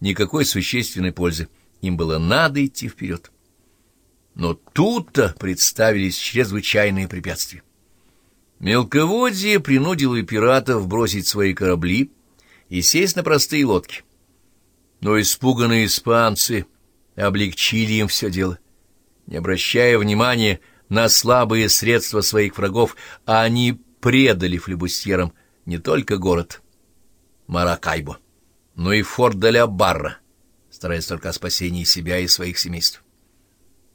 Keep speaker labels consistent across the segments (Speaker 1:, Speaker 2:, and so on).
Speaker 1: никакой существенной пользы. Им было надо идти вперед. Но тут-то представились чрезвычайные препятствия. Мелководье принудило пиратов бросить свои корабли и сесть на простые лодки. Но испуганные испанцы облегчили им все дело. Не обращая внимания на слабые средства своих врагов, они предали флебустьерам не только город Маракайбо, но и форт де Барра, стараясь только о спасении себя и своих семейств.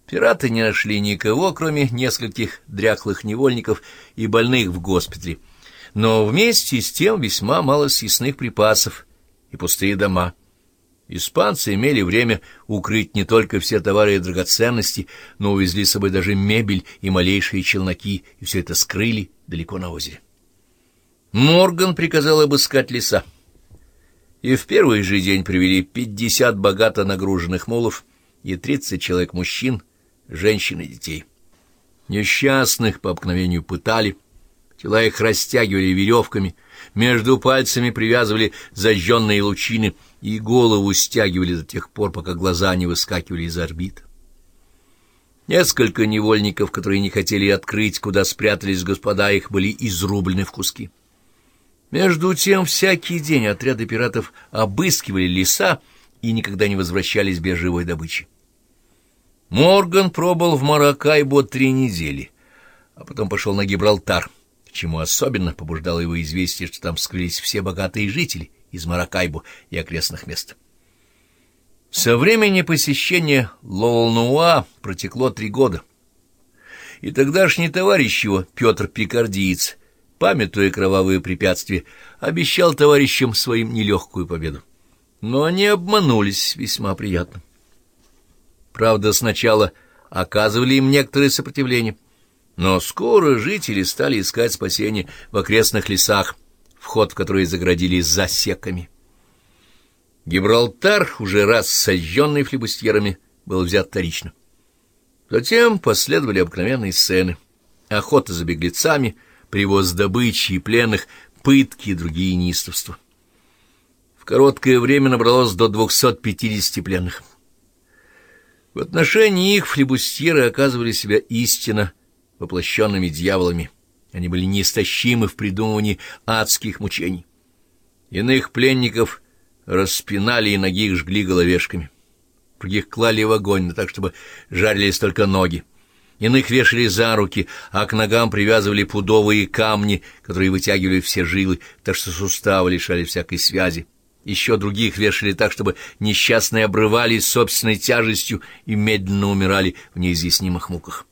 Speaker 1: Пираты не нашли никого, кроме нескольких дряхлых невольников и больных в госпитале, но вместе с тем весьма мало съестных припасов и пустые дома. Испанцы имели время укрыть не только все товары и драгоценности, но увезли с собой даже мебель и малейшие челноки, и все это скрыли далеко на озере. Морган приказал обыскать леса, и в первый же день привели пятьдесят богато нагруженных мулов и тридцать человек мужчин, женщин и детей. Несчастных по обыкновению пытали, тела их растягивали веревками, между пальцами привязывали зажженные лучины и голову стягивали до тех пор, пока глаза не выскакивали из орбит. Несколько невольников, которые не хотели открыть, куда спрятались господа их, были изрублены в куски. Между тем, всякий день отряды пиратов обыскивали леса и никогда не возвращались без живой добычи. Морган пробыл в Маракайбо три недели, а потом пошел на Гибралтар, к чему особенно побуждало его известие, что там скрылись все богатые жители из Маракайбо и окрестных мест. Со времени посещения Лолнуа протекло три года, и тогдашний товарищ его, Петр Пикардиец, памятуя кровавые препятствия, обещал товарищам своим нелегкую победу. Но они обманулись весьма приятно. Правда, сначала оказывали им некоторое сопротивление, но скоро жители стали искать спасение в окрестных лесах, вход в которые заградили засеками. Гибралтар, уже раз сожженный флебустьерами, был взят вторично. Затем последовали обыкновенные сцены. Охота за беглецами, привоз добычи и пленных, пытки и другие неистовства. В короткое время набралось до 250 пленных. В отношении их флебустьеры оказывали себя истинно воплощенными дьяволами. Они были неистощимы в придумывании адских мучений. Иных пленников распинали и ноги их жгли головешками. Других клали в огонь, так, чтобы жарились только ноги. Иных вешали за руки, а к ногам привязывали пудовые камни, которые вытягивали все жилы, так что суставы лишали всякой связи. Еще других вешали так, чтобы несчастные обрывались собственной тяжестью и медленно умирали в неизъяснимых муках.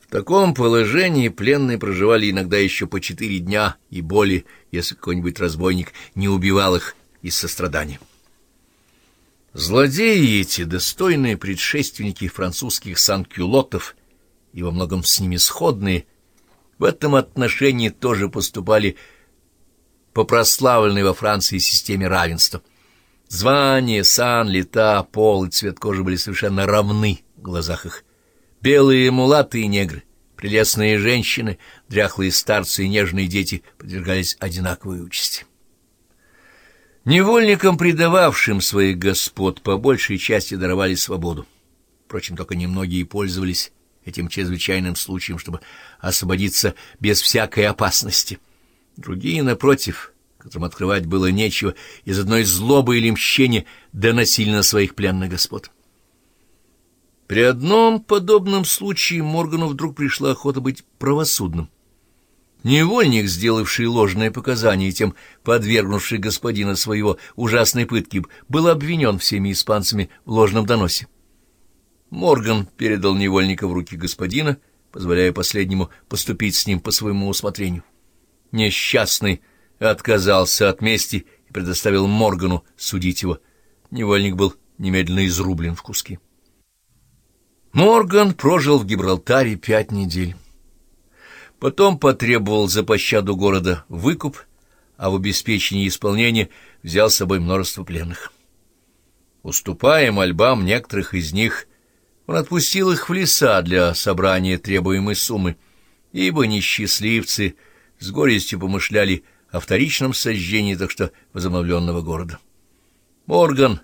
Speaker 1: В таком положении пленные проживали иногда еще по четыре дня и более, если какой-нибудь разбойник не убивал их из сострадания. Злодеи эти, достойные предшественники французских санкюлотов и во многом с ними сходные, в этом отношении тоже поступали по прославленной во Франции системе равенства. Звание, сан, лета, пол и цвет кожи были совершенно равны в глазах их. Белые мулаты и негры, прелестные женщины, дряхлые старцы и нежные дети подвергались одинаковой участи. Невольникам, предававшим своих господ, по большей части даровали свободу. Впрочем, только немногие пользовались этим чрезвычайным случаем, чтобы освободиться без всякой опасности. Другие, напротив, которым открывать было нечего, из одной злобы или мщения доносили на своих пленных господ. При одном подобном случае Моргану вдруг пришла охота быть правосудным. Невольник, сделавший ложные показания и тем подвергнувший господина своего ужасной пытки, был обвинен всеми испанцами в ложном доносе. Морган передал невольника в руки господина, позволяя последнему поступить с ним по своему усмотрению. Несчастный отказался от мести и предоставил Моргану судить его. Невольник был немедленно изрублен в куски. Морган прожил в Гибралтаре пять недель. Потом потребовал за пощаду города выкуп, а в обеспечении исполнения взял с собой множество пленных. Уступая мольбам некоторых из них, он отпустил их в леса для собрания требуемой суммы, ибо несчастливцы с горестью помышляли о вторичном сожжении так что возобновленного города. Морган